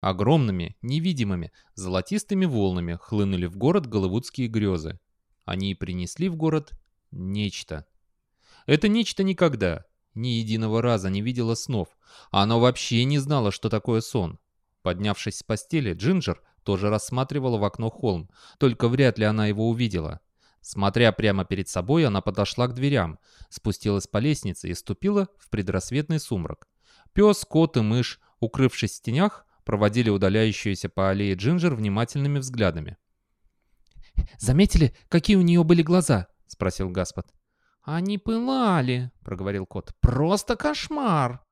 Огромными, невидимыми, золотистыми волнами хлынули в город голливудские грезы. Они принесли в город нечто. Это нечто никогда, ни единого раза не видело снов, оно вообще не знало, что такое сон. Поднявшись с постели, Джинджер тоже рассматривала в окно холм, только вряд ли она его увидела. Смотря прямо перед собой, она подошла к дверям, спустилась по лестнице и ступила в предрассветный сумрак. Пес, кот и мышь, укрывшись в тенях, проводили удаляющуюся по аллее Джинджер внимательными взглядами. «Заметили, какие у нее были глаза?» — спросил Гаспод. «Они пылали», — проговорил кот. «Просто кошмар!»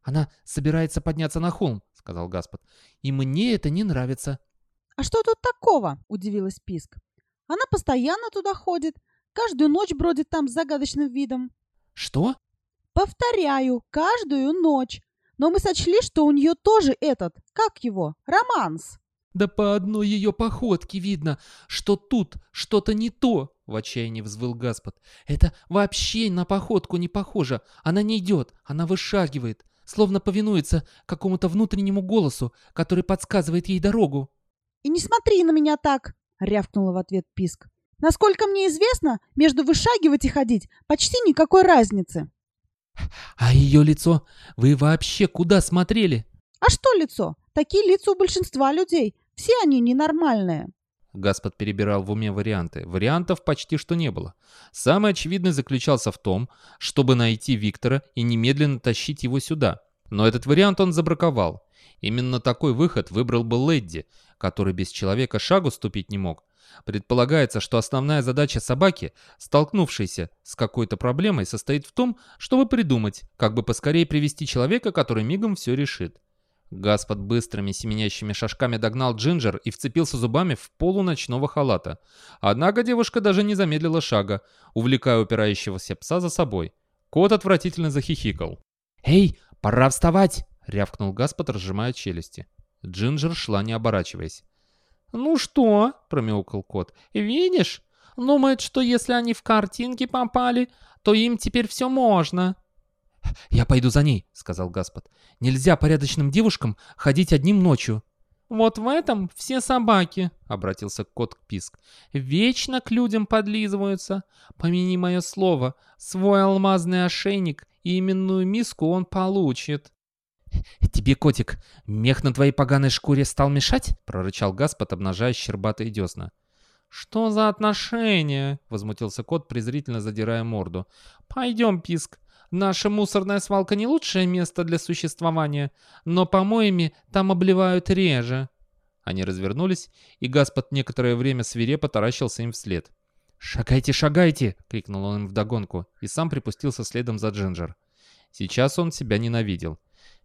«Она собирается подняться на холм», — сказал Гаспод. «И мне это не нравится». «А что тут такого?» — удивилась Писк. Она постоянно туда ходит, каждую ночь бродит там с загадочным видом. Что? Повторяю, каждую ночь. Но мы сочли, что у нее тоже этот, как его, романс. Да по одной ее походке видно, что тут что-то не то, в отчаянии взвыл Гаспод. Это вообще на походку не похоже. Она не идет, она вышагивает, словно повинуется какому-то внутреннему голосу, который подсказывает ей дорогу. И не смотри на меня так, — рявкнула в ответ Писк. «Насколько мне известно, между вышагивать и ходить почти никакой разницы». «А ее лицо? Вы вообще куда смотрели?» «А что лицо? Такие лица у большинства людей. Все они ненормальные». Гаспод перебирал в уме варианты. Вариантов почти что не было. Самый очевидный заключался в том, чтобы найти Виктора и немедленно тащить его сюда. Но этот вариант он забраковал. Именно такой выход выбрал бы Лэдди, который без человека шагу ступить не мог. Предполагается, что основная задача собаки, столкнувшейся с какой-то проблемой, состоит в том, чтобы придумать, как бы поскорее привести человека, который мигом все решит. Газ под быстрыми семенящими шажками догнал Джинджер и вцепился зубами в полу ночного халата. Однако девушка даже не замедлила шага, увлекая упирающегося пса за собой. Кот отвратительно захихикал. «Эй, пора вставать!» — рявкнул Гаспод, разжимая челюсти. Джинджер шла, не оборачиваясь. «Ну что?» — промяукал кот. «Видишь? Думает, что если они в картинки попали, то им теперь все можно». «Я пойду за ней», — сказал Гаспод. «Нельзя порядочным девушкам ходить одним ночью». «Вот в этом все собаки», — обратился кот к Писк. «Вечно к людям подлизываются. Помяни мое слово, свой алмазный ошейник и именную миску он получит». «Тебе, котик, мех на твоей поганой шкуре стал мешать?» — прорычал Гаспод, обнажая щербатые десна. «Что за отношения?» — возмутился кот, презрительно задирая морду. «Пойдем, Писк. Наша мусорная свалка не лучшее место для существования, но помоями там обливают реже». Они развернулись, и Гаспод некоторое время свирепо таращился им вслед. «Шагайте, шагайте!» — крикнул он им вдогонку, и сам припустился следом за Джинджер. Сейчас он себя ненавидел.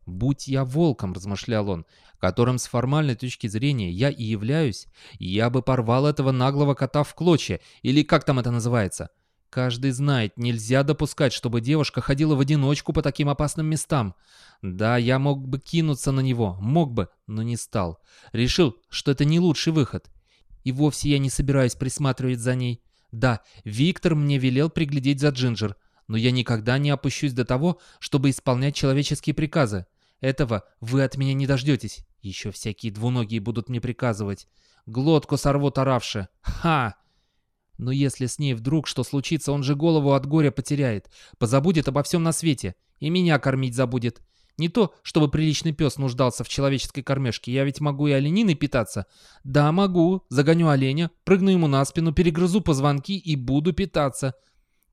«Будь я волком», — размышлял он, — «которым с формальной точки зрения я и являюсь, я бы порвал этого наглого кота в клочья, или как там это называется. Каждый знает, нельзя допускать, чтобы девушка ходила в одиночку по таким опасным местам. Да, я мог бы кинуться на него, мог бы, но не стал. Решил, что это не лучший выход. И вовсе я не собираюсь присматривать за ней. Да, Виктор мне велел приглядеть за Джинджер, но я никогда не опущусь до того, чтобы исполнять человеческие приказы. Этого вы от меня не дождетесь. Еще всякие двуногие будут мне приказывать. Глотку сорву таравши. Ха! Но если с ней вдруг что случится, он же голову от горя потеряет. Позабудет обо всем на свете. И меня кормить забудет. Не то, чтобы приличный пес нуждался в человеческой кормежке. Я ведь могу и олениной питаться. Да, могу. Загоню оленя, прыгну ему на спину, перегрызу позвонки и буду питаться.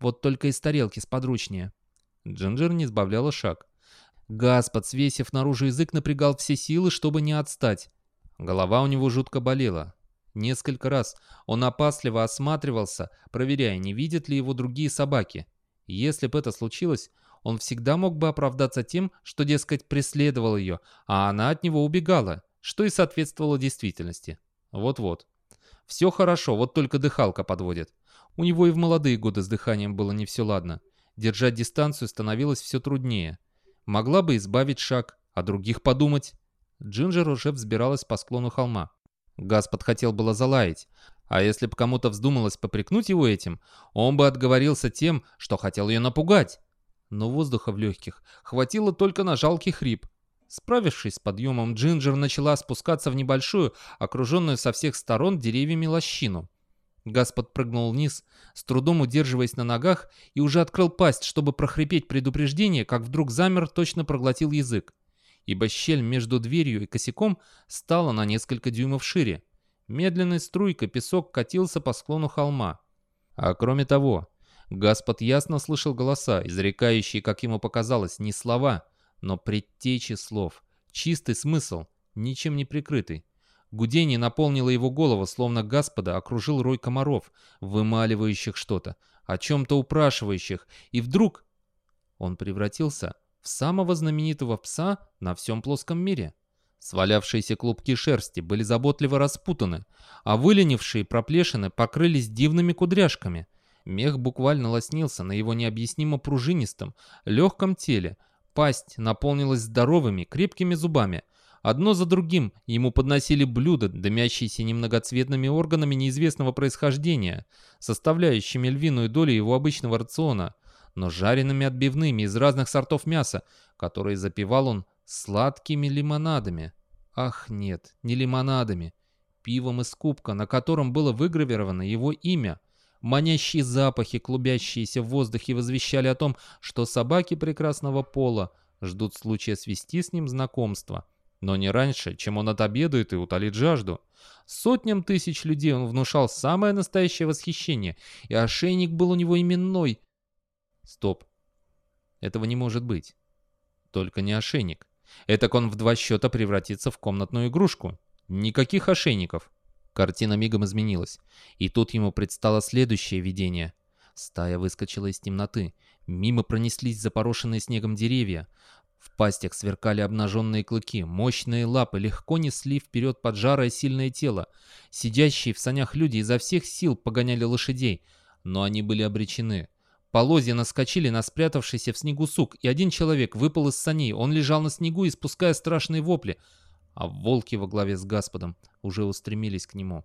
Вот только из тарелки сподручнее. Джинджер не сбавляла шаг. Газ, подсвесив наружу язык, напрягал все силы, чтобы не отстать. Голова у него жутко болела. Несколько раз он опасливо осматривался, проверяя, не видят ли его другие собаки. Если бы это случилось, он всегда мог бы оправдаться тем, что, дескать, преследовал ее, а она от него убегала, что и соответствовало действительности. Вот-вот. Все хорошо, вот только дыхалка подводит. У него и в молодые годы с дыханием было не все ладно. Держать дистанцию становилось все труднее. Могла бы избавить шаг, а других подумать. Джинджер уже взбиралась по склону холма. Газ подхотел было залаять, а если бы кому-то вздумалось попрекнуть его этим, он бы отговорился тем, что хотел ее напугать. Но воздуха в легких хватило только на жалкий хрип. Справившись с подъемом, Джинджер начала спускаться в небольшую, окруженную со всех сторон деревьями лощину. Газ подпрыгнул вниз, с трудом удерживаясь на ногах, и уже открыл пасть, чтобы прохрипеть предупреждение, как вдруг замер, точно проглотил язык. Ибо щель между дверью и косяком стала на несколько дюймов шире. Медленной струйкой песок катился по склону холма. А кроме того, Гаспод ясно слышал голоса, изрекающие, как ему показалось, не слова, но предтечи слов. Чистый смысл, ничем не прикрытый. Гудение наполнило его голову, словно Господа окружил рой комаров, вымаливающих что-то, о чем-то упрашивающих, и вдруг он превратился в самого знаменитого пса на всем плоском мире. Свалявшиеся клубки шерсти были заботливо распутаны, а выленившие проплешины покрылись дивными кудряшками. Мех буквально лоснился на его необъяснимо пружинистом, легком теле, Пасть наполнилась здоровыми, крепкими зубами. Одно за другим ему подносили блюда, дымящиеся немногоцветными органами неизвестного происхождения, составляющими львиную долю его обычного рациона, но жареными отбивными из разных сортов мяса, которые запивал он сладкими лимонадами. Ах нет, не лимонадами. Пивом из кубка, на котором было выгравировано его имя — Манящие запахи, клубящиеся в воздухе, возвещали о том, что собаки прекрасного пола ждут случая свести с ним знакомство. Но не раньше, чем он отобедает и утолит жажду. Сотням тысяч людей он внушал самое настоящее восхищение, и ошейник был у него именной. Стоп. Этого не может быть. Только не ошейник. Этак он в два счета превратится в комнатную игрушку. Никаких ошейников. Картина мигом изменилась, и тут ему предстало следующее видение. Стая выскочила из темноты, мимо пронеслись запорошенные снегом деревья. В пастях сверкали обнаженные клыки, мощные лапы легко несли вперед поджарое сильное тело. Сидящие в санях люди изо всех сил погоняли лошадей, но они были обречены. Полозья наскочили на спрятавшийся в снегу сук, и один человек выпал из саней. Он лежал на снегу, испуская страшные вопли — а волки во главе с Господом уже устремились к нему.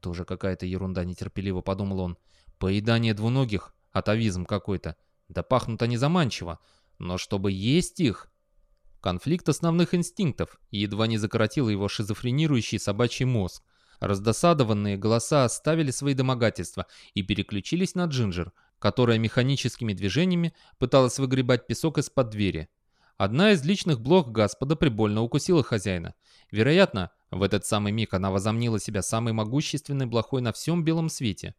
Тоже какая-то ерунда, нетерпеливо подумал он. Поедание двуногих, атовизм какой-то. Да пахнут они заманчиво, но чтобы есть их... Конфликт основных инстинктов едва не закоротил его шизофренирующий собачий мозг. Раздосадованные голоса оставили свои домогательства и переключились на Джинджер, которая механическими движениями пыталась выгребать песок из-под двери. Одна из личных блох Господа прибольно укусила хозяина. Вероятно, в этот самый миг она возомнила себя самой могущественной блохой на всем белом свете.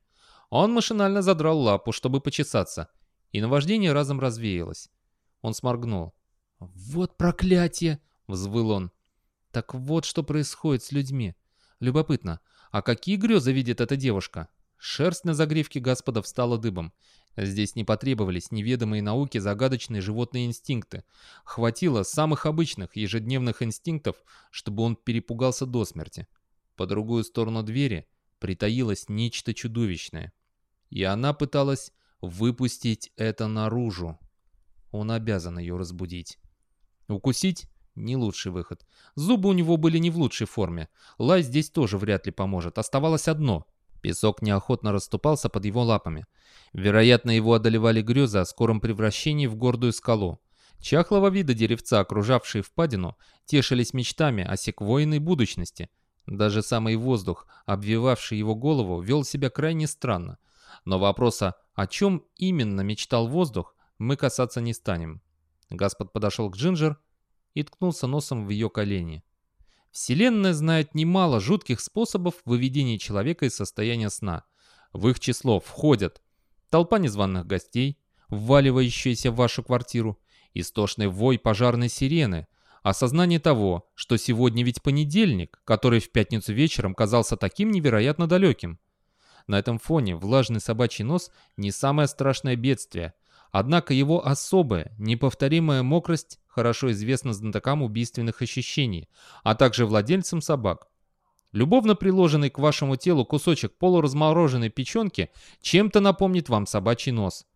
Он машинально задрал лапу, чтобы почесаться, и наваждение разом развеялось. Он сморгнул. «Вот проклятие!» — взвыл он. «Так вот, что происходит с людьми. Любопытно, а какие грезы видит эта девушка?» Шерсть на загривке Господа встала дыбом. Здесь не потребовались неведомые науке загадочные животные инстинкты. Хватило самых обычных ежедневных инстинктов, чтобы он перепугался до смерти. По другую сторону двери притаилось нечто чудовищное. И она пыталась выпустить это наружу. Он обязан ее разбудить. Укусить — не лучший выход. Зубы у него были не в лучшей форме. Лай здесь тоже вряд ли поможет. Оставалось одно — Песок неохотно расступался под его лапами. Вероятно, его одолевали грезы о скором превращении в гордую скалу. Чахлого вида деревца, окружавшие впадину, тешились мечтами о секвойной будущности. Даже самый воздух, обвивавший его голову, вел себя крайне странно. Но вопроса, о чем именно мечтал воздух, мы касаться не станем. Гаспод подошел к Джинджер и ткнулся носом в ее колени. Вселенная знает немало жутких способов выведения человека из состояния сна. В их число входят толпа незваных гостей, вваливающаяся в вашу квартиру, истошный вой пожарной сирены, осознание того, что сегодня ведь понедельник, который в пятницу вечером казался таким невероятно далеким. На этом фоне влажный собачий нос не самое страшное бедствие, однако его особая, неповторимая мокрость хорошо известна знатокам убийственных ощущений, а также владельцам собак. Любовно приложенный к вашему телу кусочек полуразмороженной печенки чем-то напомнит вам собачий нос.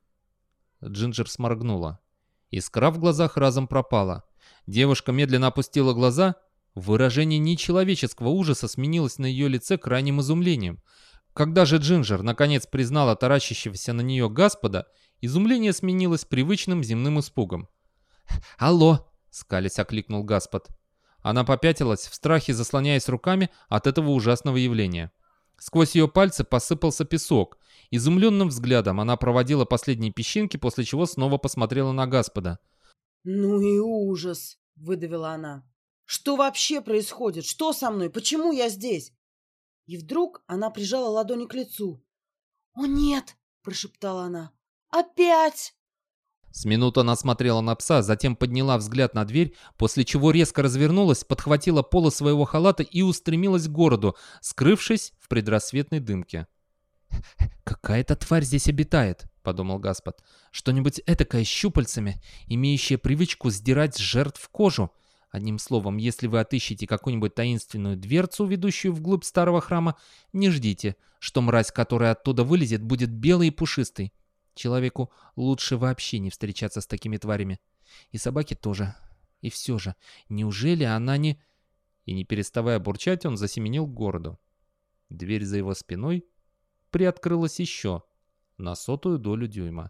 Джинджер сморгнула. Искра в глазах разом пропала. Девушка медленно опустила глаза. Выражение нечеловеческого ужаса сменилось на ее лице крайним изумлением. Когда же Джинджер наконец признала таращащегося на нее Господа, изумление сменилось привычным земным испугом. «Алло!» — скалясь окликнул Гаспод. Она попятилась, в страхе заслоняясь руками от этого ужасного явления. Сквозь ее пальцы посыпался песок. Изумленным взглядом она проводила последние песчинки, после чего снова посмотрела на Господа. «Ну и ужас!» — выдавила она. «Что вообще происходит? Что со мной? Почему я здесь?» И вдруг она прижала ладони к лицу. «О, нет!» — прошептала она. «Опять!» С минуту она смотрела на пса, затем подняла взгляд на дверь, после чего резко развернулась, подхватила полы своего халата и устремилась к городу, скрывшись в предрассветной дымке. «Какая-то тварь здесь обитает», — подумал Гаспод. «Что-нибудь этакое с щупальцами, имеющее привычку сдирать с жертв кожу. Одним словом, если вы отыщете какую-нибудь таинственную дверцу, ведущую вглубь старого храма, не ждите, что мразь, которая оттуда вылезет, будет белой и пушистой. Человеку лучше вообще не встречаться с такими тварями. И собаки тоже. И все же, неужели она не... И не переставая бурчать, он засеменил городу. Дверь за его спиной приоткрылась еще на сотую долю дюйма.